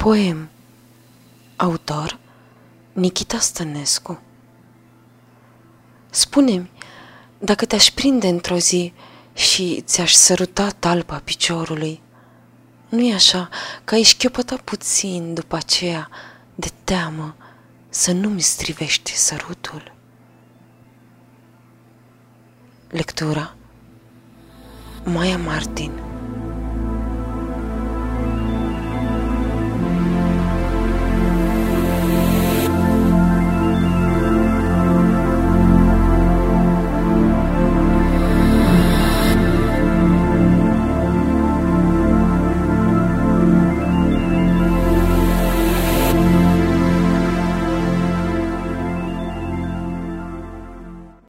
Poem. Autor. Nikita Stănescu. Spune-mi, dacă te-aș prinde într-o zi și ți-aș săruta talpa piciorului, nu-i așa că ai șchiopăta puțin după aceea de teamă să nu-mi strivești sărutul? Lectura. Maia Martin.